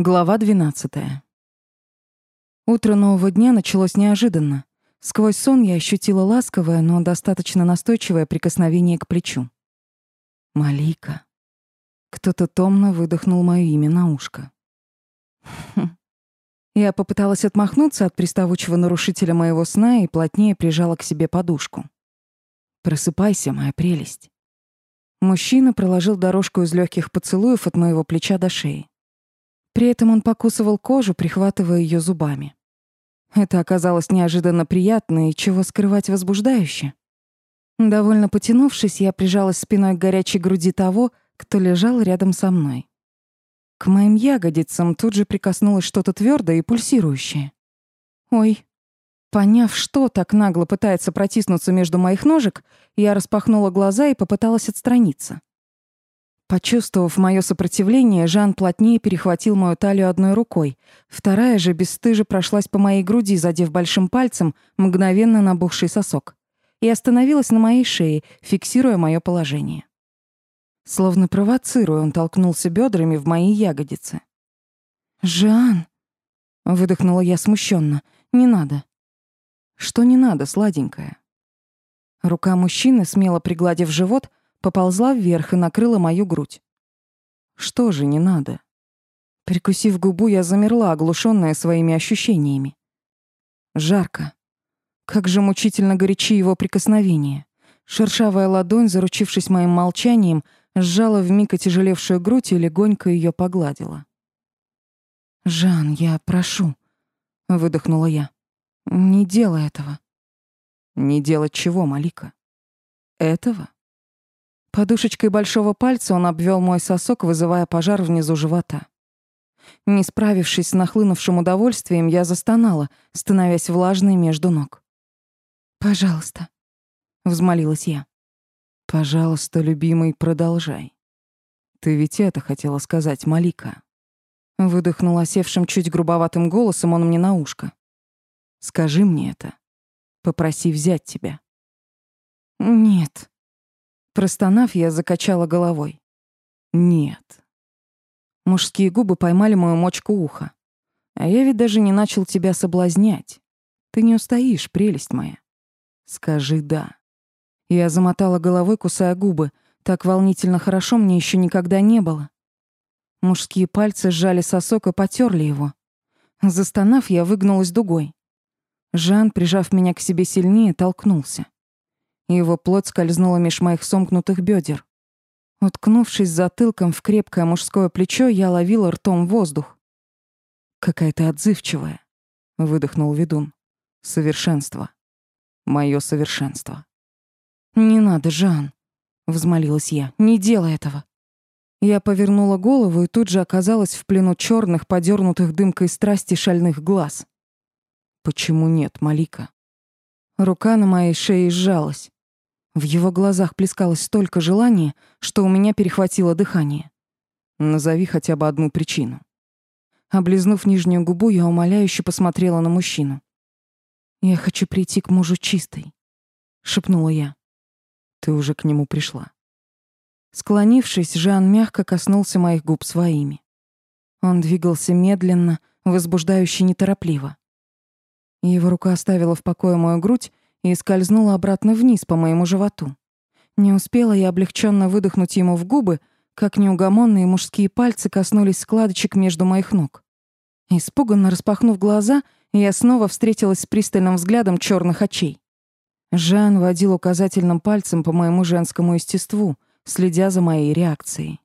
Глава 12. Утро нового дня началось неожиданно. Сквозь сон я ощутила ласковое, но достаточно настойчивое прикосновение к плечу. Малика. Кто-то томно выдохнул моё имя на ушко. Хм. Я попыталась отмахнуться от приставучего нарушителя моего сна и плотнее прижала к себе подушку. Просыпайся, моя прелесть. Мужчина проложил дорожку из легких поцелуев от моего плеча до шеи. При этом он покусывал кожу, прихватывая ее зубами. Это оказалось неожиданно приятно и чего скрывать возбуждающе. Довольно потянувшись, я прижалась спиной к горячей груди того, кто лежал рядом со мной. К моим ягодицам тут же прикоснулось что-то твердое и пульсирующее. Ой. Поняв, что так нагло пытается протиснуться между моих ножек, я распахнула глаза и попыталась отстраниться. Почувствовав мое сопротивление, Жан плотнее перехватил мою талию одной рукой. Вторая же бесстыже прошлась по моей груди, задев большим пальцем мгновенно набухший сосок. И остановилась на моей шее, фиксируя мое положение. Словно провоцируя, он толкнулся бедрами в мои ягодицы. «Жан!» — выдохнула я смущенно. «Не надо». «Что не надо, сладенькая?» Рука мужчины, смело пригладив живот, поползла вверх и накрыла мою грудь. Что же не надо? Прикусив губу, я замерла, оглушенная своими ощущениями. Жарко. Как же мучительно горячи его прикосновения. Шершавая ладонь, заручившись моим молчанием, сжала вмиг отяжелевшую грудь и легонько ее погладила. «Жан, я прошу», — выдохнула я. «Не делай этого». «Не делать чего, Малика?» «Этого?» Подушечкой большого пальца он обвел мой сосок, вызывая пожар внизу живота. Не справившись с нахлынувшим удовольствием, я застонала, становясь влажной между ног. «Пожалуйста», — взмолилась я. «Пожалуйста, любимый, продолжай. Ты ведь это хотела сказать, Малика». Выдохнул осевшим чуть грубоватым голосом он мне на ушко. «Скажи мне это. Попроси взять тебя». «Нет», Простонав, я закачала головой. Нет. Мужские губы поймали мою мочку уха. А я ведь даже не начал тебя соблазнять. Ты не устоишь, прелесть моя. Скажи «да». Я замотала головой, кусая губы. Так волнительно хорошо мне еще никогда не было. Мужские пальцы сжали сосок и потерли его. Застонав, я выгнулась дугой. Жан, прижав меня к себе сильнее, толкнулся. Его плоть скользнула меж моих сомкнутых бедер. Уткнувшись затылком в крепкое мужское плечо, я ловила ртом воздух. «Какая ты отзывчивая», — выдохнул ведун. «Совершенство. Моё совершенство». «Не надо, Жан», — взмолилась я. «Не делай этого». Я повернула голову и тут же оказалась в плену черных, подернутых дымкой страсти шальных глаз. «Почему нет, Малика?» Рука на моей шее сжалась. В его глазах плескалось столько желания, что у меня перехватило дыхание. Назови хотя бы одну причину. Облизнув нижнюю губу, я умоляюще посмотрела на мужчину. «Я хочу прийти к мужу чистой», — шепнула я. «Ты уже к нему пришла». Склонившись, Жан мягко коснулся моих губ своими. Он двигался медленно, возбуждающе неторопливо. Его рука оставила в покое мою грудь и скользнула обратно вниз по моему животу. Не успела я облегченно выдохнуть ему в губы, как неугомонные мужские пальцы коснулись складочек между моих ног. Испуганно распахнув глаза, я снова встретилась с пристальным взглядом черных очей. Жан водил указательным пальцем по моему женскому естеству, следя за моей реакцией.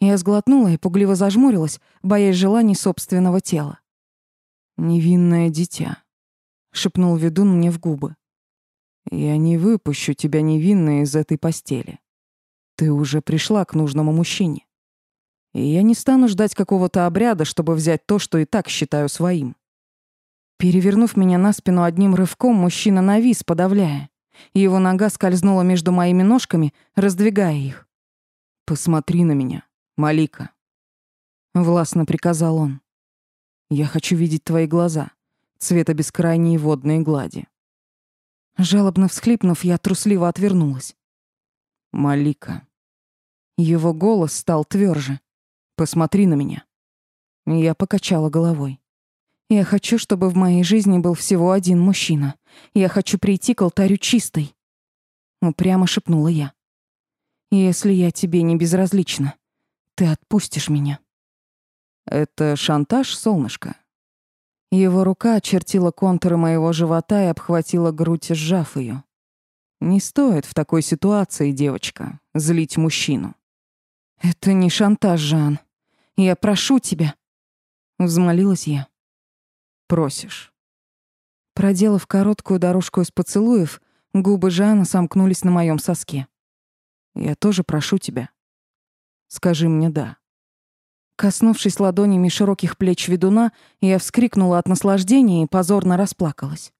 Я сглотнула и пугливо зажмурилась, боясь желаний собственного тела. «Невинное дитя», — шепнул ведун мне в губы. Я не выпущу тебя невинно из этой постели. Ты уже пришла к нужному мужчине. И я не стану ждать какого-то обряда, чтобы взять то, что и так считаю своим. Перевернув меня на спину одним рывком, мужчина навис, подавляя. Его нога скользнула между моими ножками, раздвигая их. «Посмотри на меня, Малика», — властно приказал он. «Я хочу видеть твои глаза, цвета бескрайней водной глади. Жалобно всхлипнув, я трусливо отвернулась. «Малика». Его голос стал тверже. «Посмотри на меня. Я покачала головой. Я хочу, чтобы в моей жизни был всего один мужчина. Я хочу прийти к алтарю чистой. Упрямо шепнула я. Если я тебе не безразлична, ты отпустишь меня. Это шантаж, солнышко. Его рука очертила контуры моего живота и обхватила грудь, сжав ее. Не стоит в такой ситуации, девочка, злить мужчину. Это не шантаж, Жан. Я прошу тебя, взмолилась я. Просишь. Проделав короткую дорожку из поцелуев, губы Жана сомкнулись на моем соске. Я тоже прошу тебя. Скажи мне «да». Коснувшись ладонями широких плеч ведуна, я вскрикнула от наслаждения и позорно расплакалась.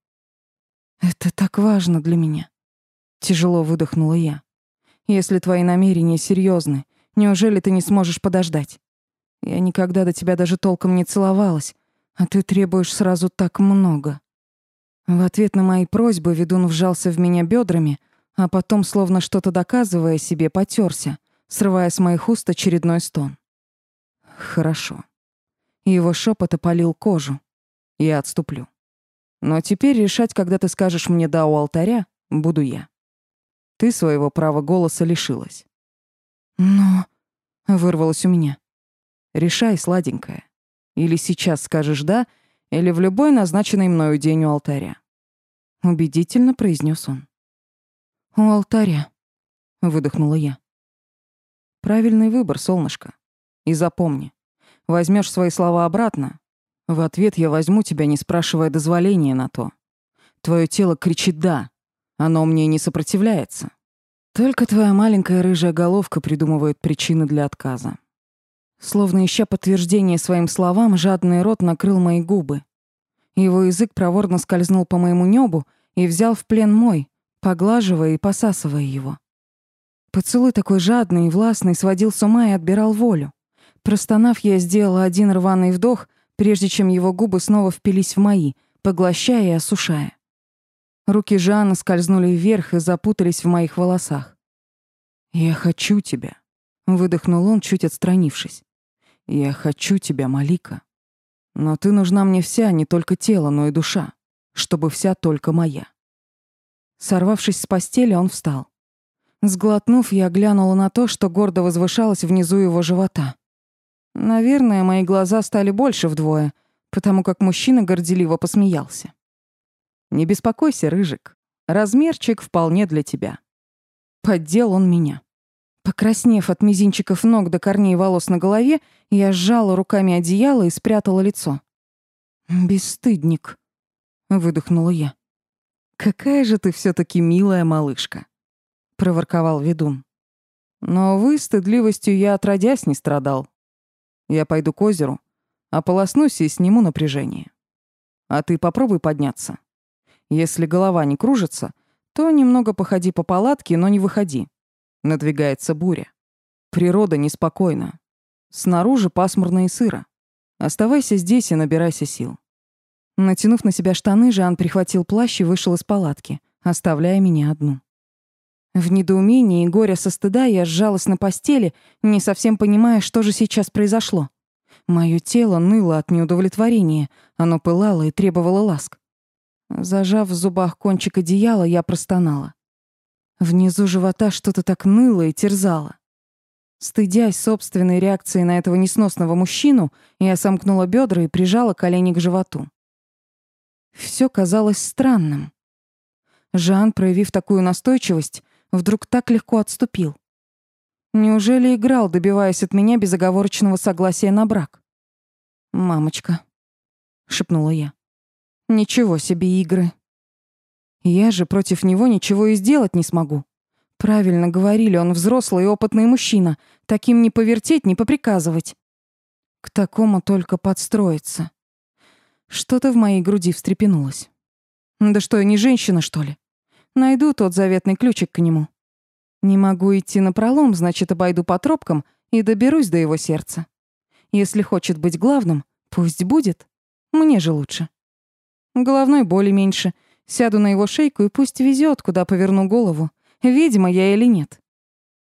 «Это так важно для меня», — тяжело выдохнула я. «Если твои намерения серьезны, неужели ты не сможешь подождать? Я никогда до тебя даже толком не целовалась, а ты требуешь сразу так много». В ответ на мои просьбы ведун вжался в меня бедрами, а потом, словно что-то доказывая себе, потерся, срывая с моих уст очередной стон. «Хорошо». Его шепот опалил кожу. Я отступлю. Но теперь решать, когда ты скажешь мне «да» у алтаря, буду я. Ты своего права голоса лишилась. «Но...» — вырвалось у меня. «Решай, сладенькая. Или сейчас скажешь «да», или в любой назначенный мною день у алтаря». Убедительно произнес он. «У алтаря», — выдохнула я. «Правильный выбор, солнышко. И запомни, возьмешь свои слова обратно, в ответ я возьму тебя, не спрашивая дозволения на то. Твое тело кричит «да», оно мне не сопротивляется. Только твоя маленькая рыжая головка придумывает причины для отказа». Словно ища подтверждение своим словам, жадный рот накрыл мои губы. Его язык проворно скользнул по моему небу и взял в плен мой, поглаживая и посасывая его. Поцелуй такой жадный и властный сводил с ума и отбирал волю. Простонав, я сделала один рваный вдох, прежде чем его губы снова впились в мои, поглощая и осушая. Руки Жанны скользнули вверх и запутались в моих волосах. «Я хочу тебя», — выдохнул он, чуть отстранившись. «Я хочу тебя, Малика. Но ты нужна мне вся, не только тело, но и душа, чтобы вся только моя». Сорвавшись с постели, он встал. Сглотнув, я глянула на то, что гордо возвышалось внизу его живота. Наверное, мои глаза стали больше вдвое, потому как мужчина горделиво посмеялся. «Не беспокойся, Рыжик. Размерчик вполне для тебя». Поддел он меня. Покраснев от мизинчиков ног до корней волос на голове, я сжала руками одеяло и спрятала лицо. «Бесстыдник», — выдохнула я. «Какая же ты все таки милая малышка», — проворковал ведун. «Но вы стыдливостью я отродясь не страдал. Я пойду к озеру, ополоснусь и сниму напряжение. А ты попробуй подняться. Если голова не кружится, то немного походи по палатке, но не выходи. Надвигается буря. Природа неспокойна. Снаружи пасмурно и сыро. Оставайся здесь и набирайся сил. Натянув на себя штаны, Жан прихватил плащ и вышел из палатки, оставляя меня одну. В недоумении и горе со стыда я сжалась на постели, не совсем понимая, что же сейчас произошло. Моё тело ныло от неудовлетворения, оно пылало и требовало ласк. Зажав в зубах кончик одеяла, я простонала. Внизу живота что-то так ныло и терзало. Стыдясь собственной реакции на этого несносного мужчину, я сомкнула бедра и прижала колени к животу. Все казалось странным. Жан, проявив такую настойчивость, вдруг так легко отступил. Неужели играл, добиваясь от меня безоговорочного согласия на брак? «Мамочка», — шепнула я. «Ничего себе игры. Я же против него ничего и сделать не смогу. Правильно говорили, он взрослый и опытный мужчина. Таким не повертеть, не поприказывать. К такому только подстроиться. Что-то в моей груди встрепенулось. Да что, я не женщина, что ли? Найду тот заветный ключик к нему. Не могу идти на пролом, значит, обойду по тропкам и доберусь до его сердца. Если хочет быть главным, пусть будет. Мне же лучше. Головной боли меньше. Сяду на его шейку и пусть везет, куда поверну голову. Ведьма я или нет.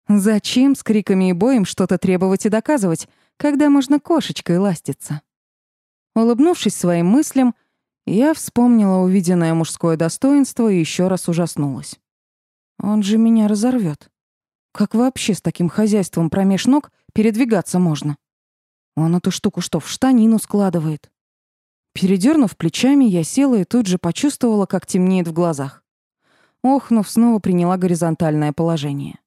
Зачем с криками и боем что-то требовать и доказывать, когда можно кошечкой ластиться? Улыбнувшись своим мыслям, я вспомнила увиденное мужское достоинство и еще раз ужаснулась. Он же меня разорвет. Как вообще с таким хозяйством промеж ног передвигаться можно? Он эту штуку что, в штанину складывает? Передернув плечами, я села и тут же почувствовала, как темнеет в глазах. Охнув, снова приняла горизонтальное положение.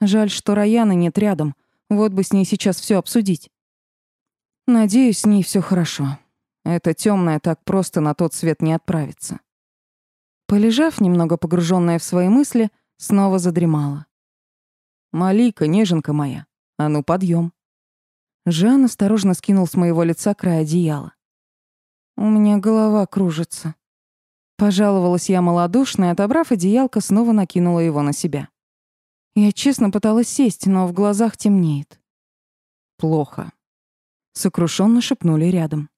Жаль, что Раяны нет рядом, вот бы с ней сейчас все обсудить. Надеюсь, с ней все хорошо. Эта темная так просто на тот свет не отправится. Полежав, немного погруженная в свои мысли, снова задремала. «Малика, неженка моя, а ну подъем. Жан осторожно скинул с моего лица край одеяла. «У меня голова кружится». Пожаловалась я малодушно и, отобрав одеялко, снова накинула его на себя. Я честно пыталась сесть, но в глазах темнеет. «Плохо», — сокрушенно шепнули рядом.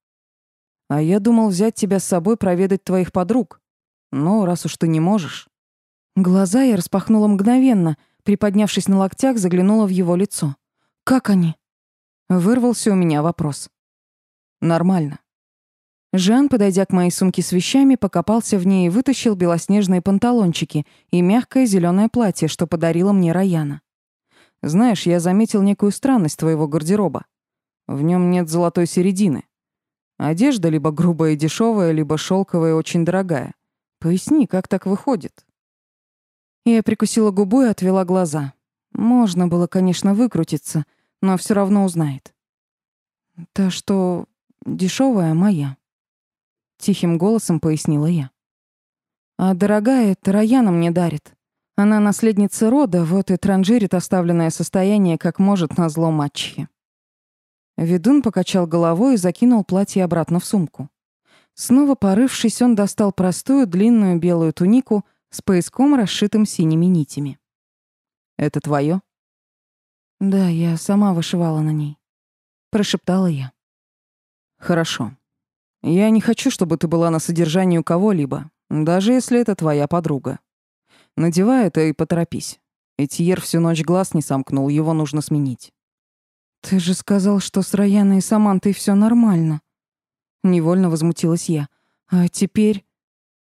«А я думал взять тебя с собой проведать твоих подруг. Но раз уж ты не можешь...» Глаза я распахнула мгновенно, приподнявшись на локтях, заглянула в его лицо. «Как они?» Вырвался у меня вопрос. «Нормально». Жан, подойдя к моей сумке с вещами, покопался в ней и вытащил белоснежные панталончики и мягкое зеленое платье, что подарила мне Раяна. «Знаешь, я заметил некую странность твоего гардероба. В нем нет золотой середины. Одежда либо грубая и дешевая, либо шелковая и очень дорогая. Поясни, как так выходит?» Я прикусила губу и отвела глаза. Можно было, конечно, выкрутиться, но все равно узнает. «Та, что дешевая, моя», — тихим голосом пояснила я. «А дорогая, это Раяна мне дарит. Она наследница рода, вот и транжирит оставленное состояние, как может, на зло мачехи». Ведун покачал головой и закинул платье обратно в сумку. Снова порывшись, он достал простую длинную белую тунику с пояском, расшитым синими нитями. «Это твое? «Да, я сама вышивала на ней», — прошептала я. «Хорошо. Я не хочу, чтобы ты была на содержании у кого-либо, даже если это твоя подруга. Надевай это и поторопись. Этьер всю ночь глаз не сомкнул, его нужно сменить». «Ты же сказал, что с Раяной и Самантой все нормально», Невольно возмутилась я. А теперь...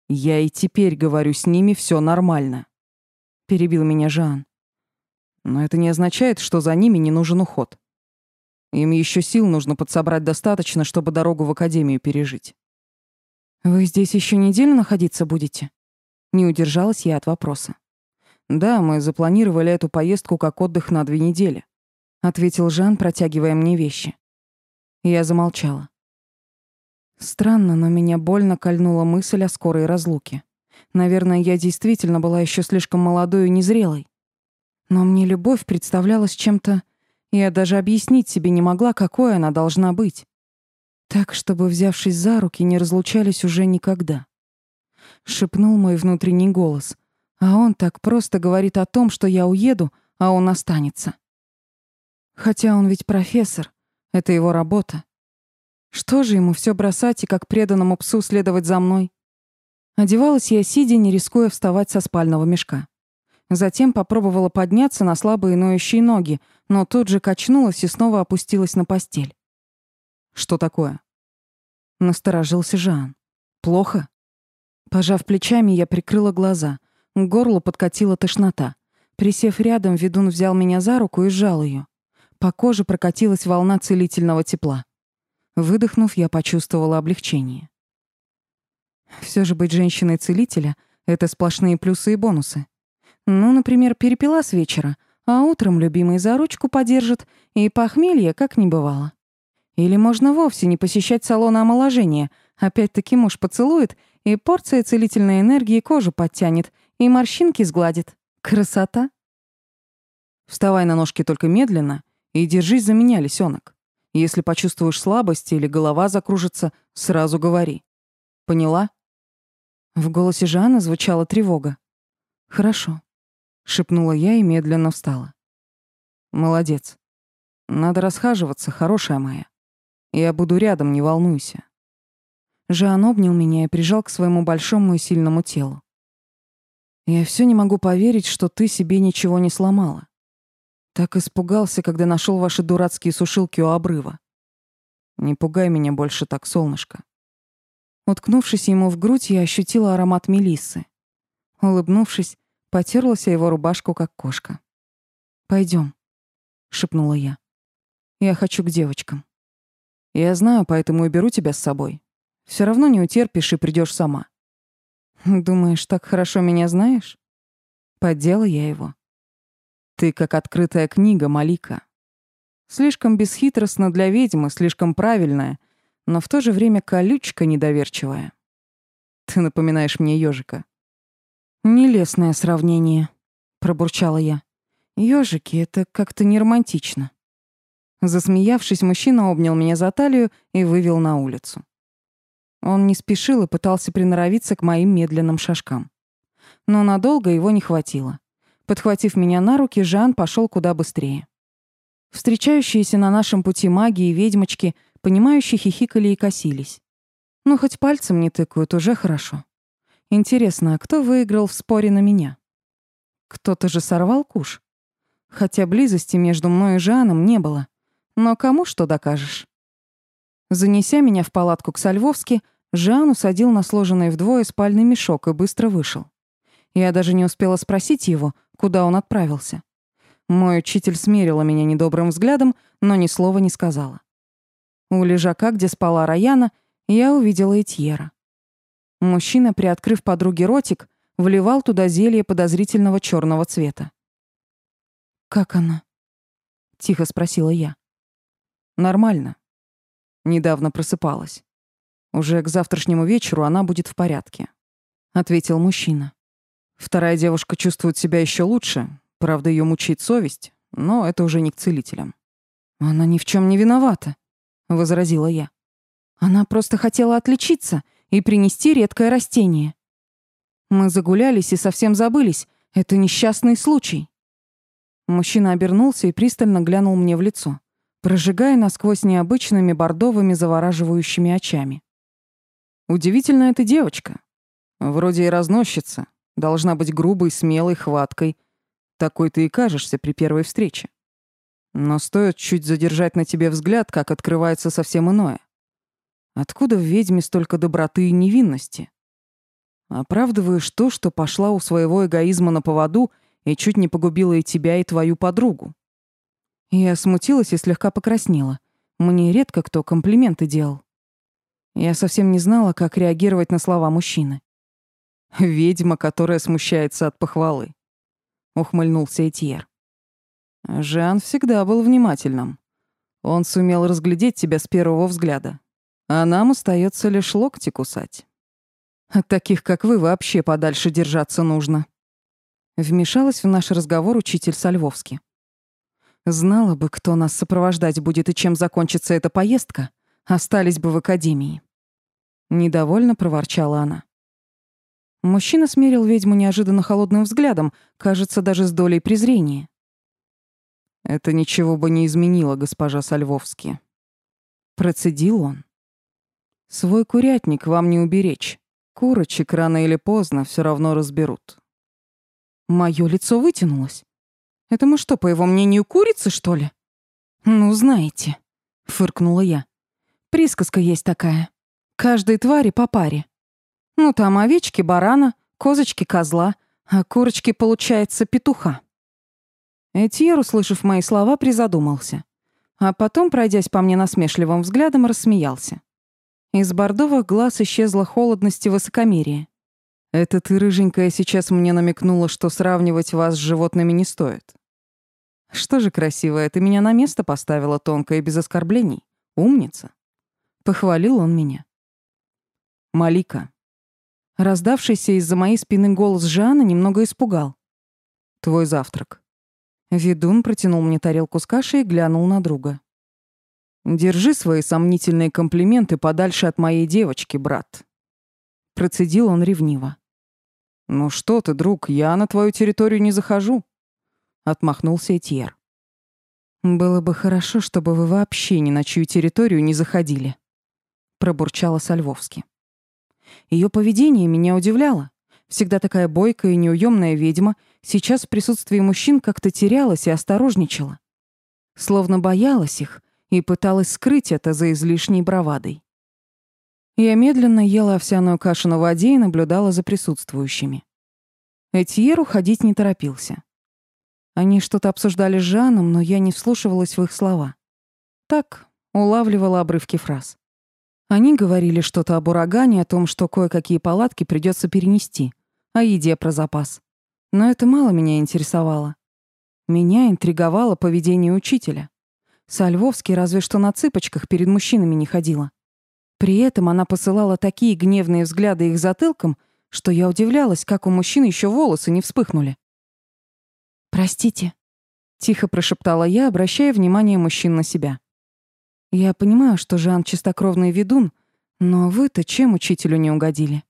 Я и теперь говорю, с ними все нормально. Перебил меня Жан. Но это не означает, что за ними не нужен уход. Им еще сил нужно подсобрать достаточно, чтобы дорогу в академию пережить. Вы здесь еще неделю находиться будете? Не удержалась я от вопроса. Да, мы запланировали эту поездку как отдых на две недели, ответил Жан, протягивая мне вещи. Я замолчала. Странно, но меня больно кольнула мысль о скорой разлуке. Наверное, я действительно была еще слишком молодой и незрелой. Но мне любовь представлялась чем-то... Я даже объяснить себе не могла, какой она должна быть. Так, чтобы, взявшись за руки, не разлучались уже никогда. Шепнул мой внутренний голос. А он так просто говорит о том, что я уеду, а он останется. Хотя он ведь профессор. Это его работа. Что же ему все бросать и как преданному псу следовать за мной? Одевалась я сидя, не рискуя вставать со спального мешка. Затем попробовала подняться на слабые ноющие ноги, но тут же качнулась и снова опустилась на постель. «Что такое?» Насторожился Жан. «Плохо?» Пожав плечами, я прикрыла глаза. К горлу подкатила тошнота. Присев рядом, ведун взял меня за руку и сжал ее. По коже прокатилась волна целительного тепла. Выдохнув, я почувствовала облегчение. Все же быть женщиной-целителя — это сплошные плюсы и бонусы. Ну, например, перепила с вечера, а утром любимый за ручку подержит, и похмелье как не бывало. Или можно вовсе не посещать салон омоложения, опять-таки муж поцелует, и порция целительной энергии кожу подтянет, и морщинки сгладит. Красота! Вставай на ножки только медленно и держись за меня, лисенок. Если почувствуешь слабость или голова закружится, сразу говори. Поняла? В голосе Жанны звучала тревога. Хорошо, шепнула я и медленно встала. Молодец. Надо расхаживаться, хорошая моя. Я буду рядом, не волнуйся. Жан обнял меня и прижал к своему большому и сильному телу. Я все не могу поверить, что ты себе ничего не сломала. Так испугался, когда нашел ваши дурацкие сушилки у обрыва. Не пугай меня больше так, солнышко. Уткнувшись ему в грудь, я ощутила аромат мелиссы. Улыбнувшись, потерлась его рубашку, как кошка. Пойдем, шепнула я. «Я хочу к девочкам». «Я знаю, поэтому и беру тебя с собой. Все равно не утерпишь и придешь сама». «Думаешь, так хорошо меня знаешь?» Поддела я его. «Ты как открытая книга, Малика. Слишком бесхитростно для ведьмы, слишком правильная, но в то же время колючка недоверчивая. Ты напоминаешь мне ежика. «Нелестное сравнение», — пробурчала я. Ёжики — это как-то не романтично». Засмеявшись, мужчина обнял меня за талию и вывел на улицу. Он не спешил и пытался приноровиться к моим медленным шажкам. Но надолго его не хватило. Подхватив меня на руки, Жан пошел куда быстрее. Встречающиеся на нашем пути маги и ведьмочки, понимающие хихикали и косились. Ну, хоть пальцем не тыкают, уже хорошо. Интересно, а кто выиграл в споре на меня? Кто-то же сорвал куш? Хотя близости между мной и Жаном не было. Но кому что докажешь? Занеся меня в палатку к Сальвовски, Жан усадил на сложенный вдвое спальный мешок и быстро вышел. Я даже не успела спросить его, куда он отправился. Мой учитель смерила меня недобрым взглядом, но ни слова не сказала. У лежака, где спала Раяна, я увидела Этьера. Мужчина, приоткрыв подруге ротик, вливал туда зелье подозрительного черного цвета. «Как она?» — тихо спросила я. «Нормально. Недавно просыпалась. Уже к завтрашнему вечеру она будет в порядке», — ответил мужчина. «Вторая девушка чувствует себя еще лучше, правда, ее мучает совесть, но это уже не к целителям». «Она ни в чем не виновата», — возразила я. «Она просто хотела отличиться и принести редкое растение. Мы загулялись и совсем забылись. Это несчастный случай. Мужчина обернулся и пристально глянул мне в лицо, прожигая насквозь необычными бордовыми завораживающими очами. Удивительная эта девочка. Вроде и разносчица. Должна быть грубой, смелой, хваткой. Такой ты и кажешься при первой встрече. Но стоит чуть задержать на тебе взгляд, как открывается совсем иное. Откуда в ведьме столько доброты и невинности? Оправдываешь то, что пошла у своего эгоизма на поводу и чуть не погубила и тебя, и твою подругу. Я смутилась и слегка покраснела. Мне редко кто комплименты делал. Я совсем не знала, как реагировать на слова мужчины. «Ведьма, которая смущается от похвалы», — ухмыльнулся Этьер. Жан всегда был внимательным. Он сумел разглядеть тебя с первого взгляда. А нам остается лишь локти кусать. От таких, как вы, вообще подальше держаться нужно. Вмешалась в наш разговор учитель Сальвовский. Знала бы, кто нас сопровождать будет и чем закончится эта поездка, остались бы в академии. Недовольно проворчала она. Мужчина смерил ведьму неожиданно холодным взглядом, кажется, даже с долей презрения. «Это ничего бы не изменило, госпожа Сальвовский». Процедил он. Свой курятник вам не уберечь. Курочек рано или поздно все равно разберут. Моё лицо вытянулось. Это мы что, по его мнению, курицы, что ли? Ну, знаете, фыркнула я. Присказка есть такая. Каждой твари по паре. Ну, там овечки барана, козочки козла, а курочки, получается, петуха. Этьер, услышав мои слова, призадумался. А потом, пройдясь по мне насмешливым взглядом, рассмеялся. Из бордовых глаз исчезла холодность и высокомерие. «Это ты, рыженькая, сейчас мне намекнула, что сравнивать вас с животными не стоит. Что же красивая, ты меня на место поставила тонко и без оскорблений. Умница». Похвалил он меня. «Малика». Раздавшийся из-за моей спины голос Жана немного испугал. «Твой завтрак». Ведун протянул мне тарелку с кашей и глянул на друга. Держи свои сомнительные комплименты подальше от моей девочки, брат. Процедил он ревниво. Ну что ты, друг, я на твою территорию не захожу. Отмахнулся Этьер. Было бы хорошо, чтобы вы вообще ни на чью территорию не заходили, пробурчала Сальвовски. Ее поведение меня удивляло. Всегда такая бойкая и неуемная ведьма сейчас в присутствии мужчин как-то терялась и осторожничала. Словно боялась их и пыталась скрыть это за излишней бравадой. Я медленно ела овсяную кашу на воде и наблюдала за присутствующими. Этьер уходить не торопился. Они что-то обсуждали с Жаном, но я не вслушивалась в их слова. Так, улавливала обрывки фраз. Они говорили что-то об урагане, о том, что кое-какие палатки придется перенести, о еде про запас. Но это мало меня интересовало. Меня интриговало поведение учителя. Сальвовский разве что на цыпочках перед мужчинами не ходила. При этом она посылала такие гневные взгляды их затылком, что я удивлялась, как у мужчин еще волосы не вспыхнули. «Простите», — тихо прошептала я, обращая внимание мужчин на себя. «Я понимаю, что Жан чистокровный ведун, но вы-то чем учителю не угодили?»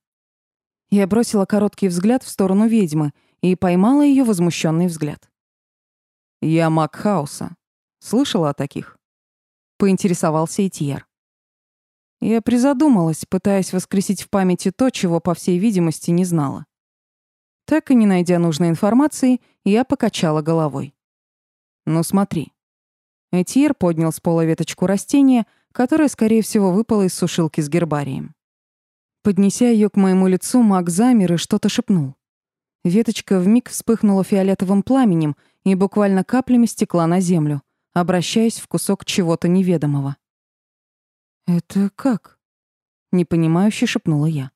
Я бросила короткий взгляд в сторону ведьмы и поймала ее возмущенный взгляд. «Я маг хаоса. Слышала о таких?» Поинтересовался Этьер. Я призадумалась, пытаясь воскресить в памяти то, чего, по всей видимости, не знала. Так и не найдя нужной информации, я покачала головой. «Ну смотри». Этьер поднял с пола веточку растения, которое, скорее всего, выпало из сушилки с гербарием. Поднеся ее к моему лицу, маг замер и что-то шепнул. Веточка вмиг вспыхнула фиолетовым пламенем и буквально каплями стекла на землю, обращаясь в кусок чего-то неведомого. «Это как?» — непонимающе шепнула я.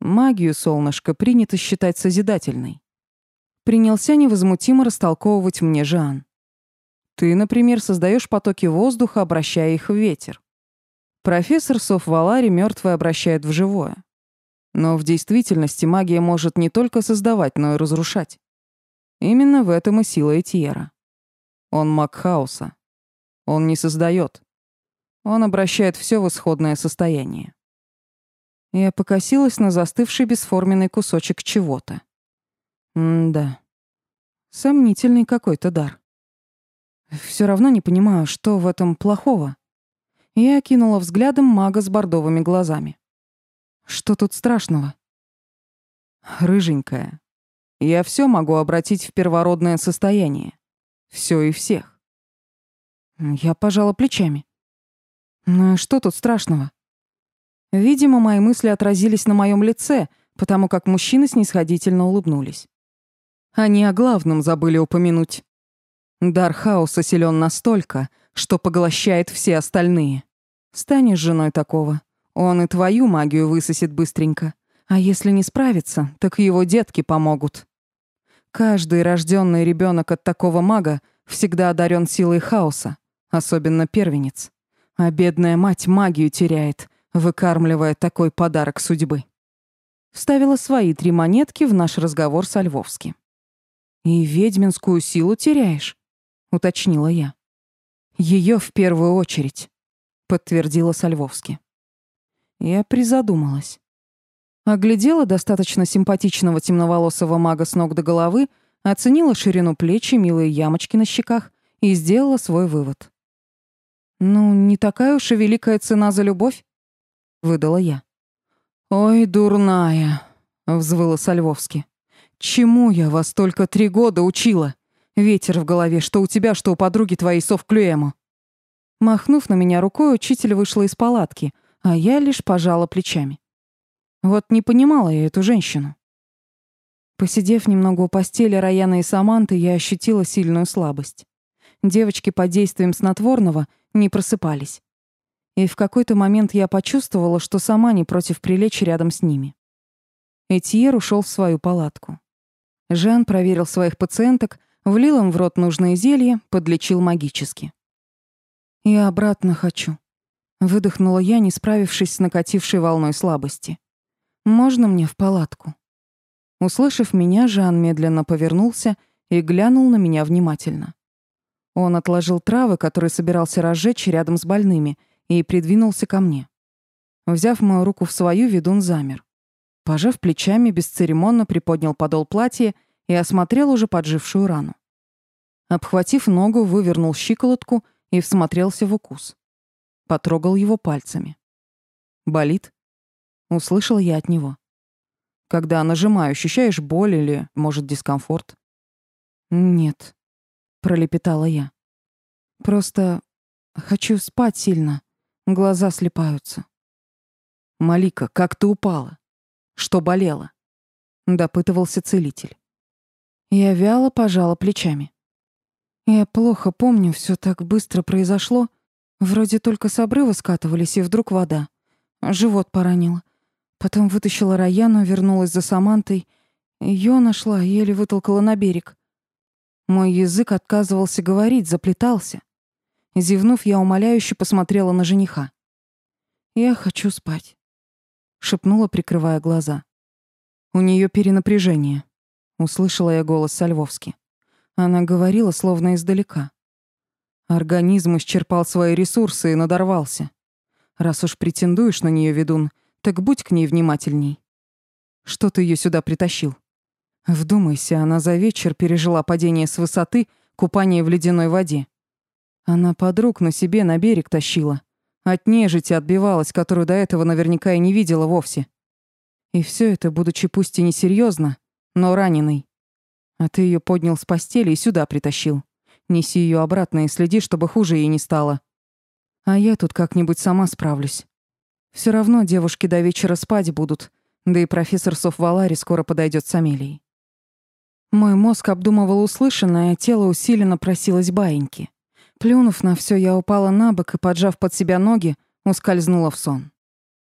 «Магию, солнышко, принято считать созидательной». Принялся невозмутимо растолковывать мне Жан. «Ты, например, создаешь потоки воздуха, обращая их в ветер. Профессор Софвалари мертвое обращает в живое. Но в действительности магия может не только создавать, но и разрушать. Именно в этом и сила Этьера. Он маг хаоса. Он не создает, он обращает все в исходное состояние. Я покосилась на застывший бесформенный кусочек чего-то. М-да. Сомнительный какой-то дар. Все равно не понимаю, что в этом плохого. Я окинула взглядом мага с бордовыми глазами. Что тут страшного? Рыженькая. Я все могу обратить в первородное состояние. Все и всех. Я пожала плечами. Ну что тут страшного? Видимо, мои мысли отразились на моем лице, потому как мужчины снисходительно улыбнулись. Они о главном забыли упомянуть. Дар хаоса силен настолько, что поглощает все остальные. Станешь женой такого, он и твою магию высосет быстренько. А если не справится, так его детки помогут. Каждый рожденный ребенок от такого мага всегда одарен силой хаоса, особенно первенец а бедная мать магию теряет, выкармливая такой подарок судьбы. Вставила свои три монетки в наш разговор со Львовски. «И ведьминскую силу теряешь?» — уточнила я. Ее в первую очередь», — подтвердила Сальвовски. Я призадумалась. Оглядела достаточно симпатичного темноволосого мага с ног до головы, оценила ширину плеч и милые ямочки на щеках и сделала свой вывод. «Ну, не такая уж и великая цена за любовь», — выдала я. «Ой, дурная», — взвыла Сальвовски. «Чему я вас только три года учила? Ветер в голове, что у тебя, что у подруги твоей Совклюэма». Махнув на меня рукой, учитель вышла из палатки, а я лишь пожала плечами. Вот не понимала я эту женщину. Посидев немного у постели Раяна и Саманты, я ощутила сильную слабость. Девочки под действием снотворного — не просыпались. И в какой-то момент я почувствовала, что сама не против прилечь рядом с ними. Этьер ушел в свою палатку. Жан проверил своих пациенток, влил им в рот нужное зелье, подлечил магически. «Я обратно хочу», — выдохнула я, не справившись с накатившей волной слабости. «Можно мне в палатку?» Услышав меня, Жан медленно повернулся и глянул на меня внимательно. Он отложил травы, которые собирался разжечь рядом с больными, и придвинулся ко мне. Взяв мою руку в свою, ведун замер. Пожав плечами, бесцеремонно приподнял подол платья и осмотрел уже поджившую рану. Обхватив ногу, вывернул щиколотку и всмотрелся в укус. Потрогал его пальцами. «Болит?» Услышал я от него. «Когда нажимаю, ощущаешь боль или, может, дискомфорт?» «Нет», пролепетала я. Просто Хочу спать сильно. Глаза слепаются. Малика, как ты упала? Что болело? Допытывался целитель. Я вяло пожала плечами. Я плохо помню, все так быстро произошло. Вроде только с обрыва скатывались, и вдруг вода. Живот поранило. Потом вытащила Раяну, вернулась за Самантой. Ее нашла, еле вытолкала на берег. Мой язык отказывался говорить, заплетался. Зевнув, я умоляюще посмотрела на жениха. «Я хочу спать», — шепнула, прикрывая глаза. «У нее перенапряжение», — услышала я голос Сальвовски. Она говорила, словно издалека. Организм исчерпал свои ресурсы и надорвался. Раз уж претендуешь на нее, ведун, так будь к ней внимательней. Что ты ее сюда притащил? Вдумайся, она за вечер пережила падение с высоты, купание в ледяной воде. Она подруг на себе на берег тащила. От нежити отбивалась, которую до этого наверняка и не видела вовсе. И все это, будучи пусть и несерьезно, но раненой. А ты ее поднял с постели и сюда притащил. Неси ее обратно и следи, чтобы хуже ей не стало. А я тут как-нибудь сама справлюсь. Все равно девушки до вечера спать будут, да и профессор Софвалари скоро подойдет с Амелией. Мой мозг обдумывал услышанное, а тело усиленно просилось баиньки. Плюнув на все, я упала на бок и, поджав под себя ноги, ускользнула в сон.